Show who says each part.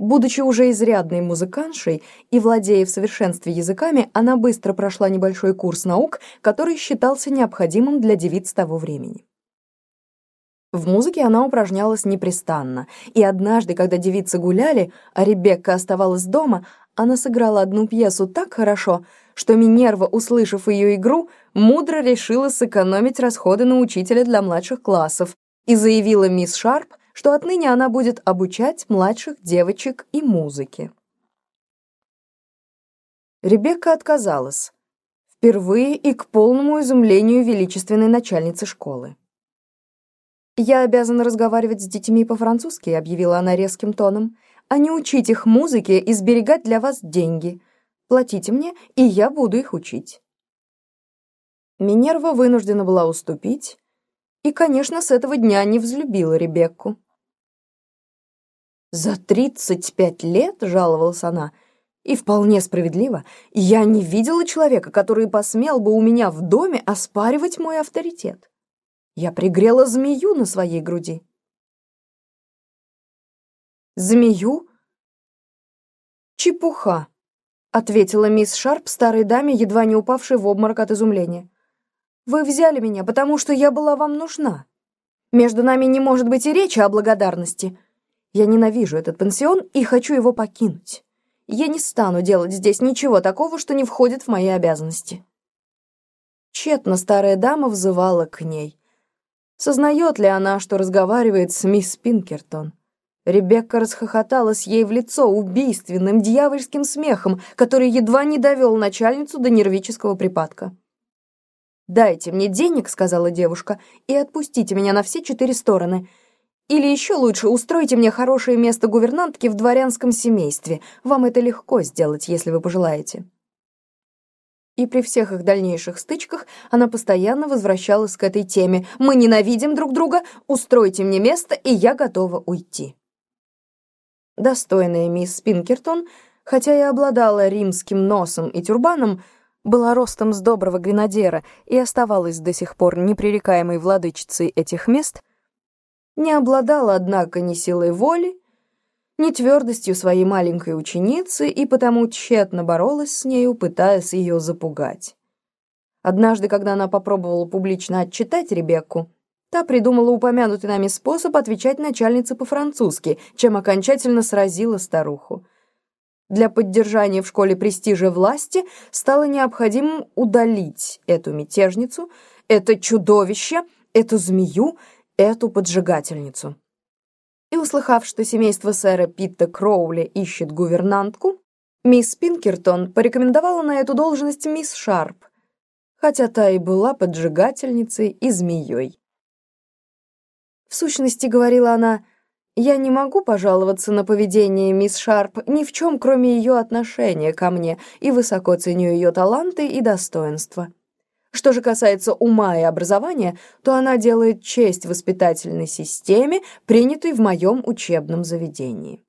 Speaker 1: Будучи уже изрядной музыканшей и владея в совершенстве языками, она быстро прошла небольшой курс наук, который считался необходимым для девиц того времени. В музыке она упражнялась непрестанно, и однажды, когда девицы гуляли, а Ребекка оставалась дома, она сыграла одну пьесу так хорошо, что Минерва, услышав ее игру, мудро решила сэкономить расходы на учителя для младших классов и заявила мисс Шарп, что отныне она будет обучать младших девочек и музыке. Ребекка отказалась, впервые и к полному изумлению величественной начальницы школы. «Я обязана разговаривать с детьми по-французски», — объявила она резким тоном, «а не учить их музыке и сберегать для вас деньги. Платите мне, и я буду их учить». Минерва вынуждена была уступить, и, конечно, с этого дня не взлюбила Ребекку. «За тридцать пять лет», — жаловалась она, — «и вполне справедливо, я не видела человека, который посмел бы у меня в доме оспаривать мой авторитет. Я пригрела змею на своей груди». «Змею?» «Чепуха», — ответила мисс Шарп старой даме, едва не упавшей в обморок от изумления. «Вы взяли меня, потому что я была вам нужна. Между нами не может быть и речи о благодарности». Я ненавижу этот пансион и хочу его покинуть. Я не стану делать здесь ничего такого, что не входит в мои обязанности». Тщетно старая дама взывала к ней. Сознает ли она, что разговаривает с мисс Пинкертон? Ребекка расхохоталась ей в лицо убийственным дьявольским смехом, который едва не довел начальницу до нервического припадка. «Дайте мне денег», — сказала девушка, — «и отпустите меня на все четыре стороны. Или еще лучше, устройте мне хорошее место гувернантки в дворянском семействе. Вам это легко сделать, если вы пожелаете». И при всех их дальнейших стычках она постоянно возвращалась к этой теме. «Мы ненавидим друг друга, устройте мне место, и я готова уйти». Достойная мисс Пинкертон, хотя и обладала римским носом и тюрбаном, была ростом с доброго гренадера и оставалась до сих пор непререкаемой владычицей этих мест — не обладала, однако, ни силой воли, ни твердостью своей маленькой ученицы и потому тщетно боролась с нею, пытаясь ее запугать. Однажды, когда она попробовала публично отчитать Ребекку, та придумала упомянутый нами способ отвечать начальнице по-французски, чем окончательно сразила старуху. Для поддержания в школе престижа власти стало необходимым удалить эту мятежницу, это чудовище, эту змею, эту поджигательницу. И услыхав, что семейство сэра Питта Кроули ищет гувернантку, мисс Пинкертон порекомендовала на эту должность мисс Шарп, хотя та и была поджигательницей и змеей. В сущности, говорила она, я не могу пожаловаться на поведение мисс Шарп ни в чем, кроме ее отношения ко мне, и высоко ценю ее таланты и достоинства. Что же касается ума и образования, то она делает честь воспитательной системе, принятой в моем учебном заведении.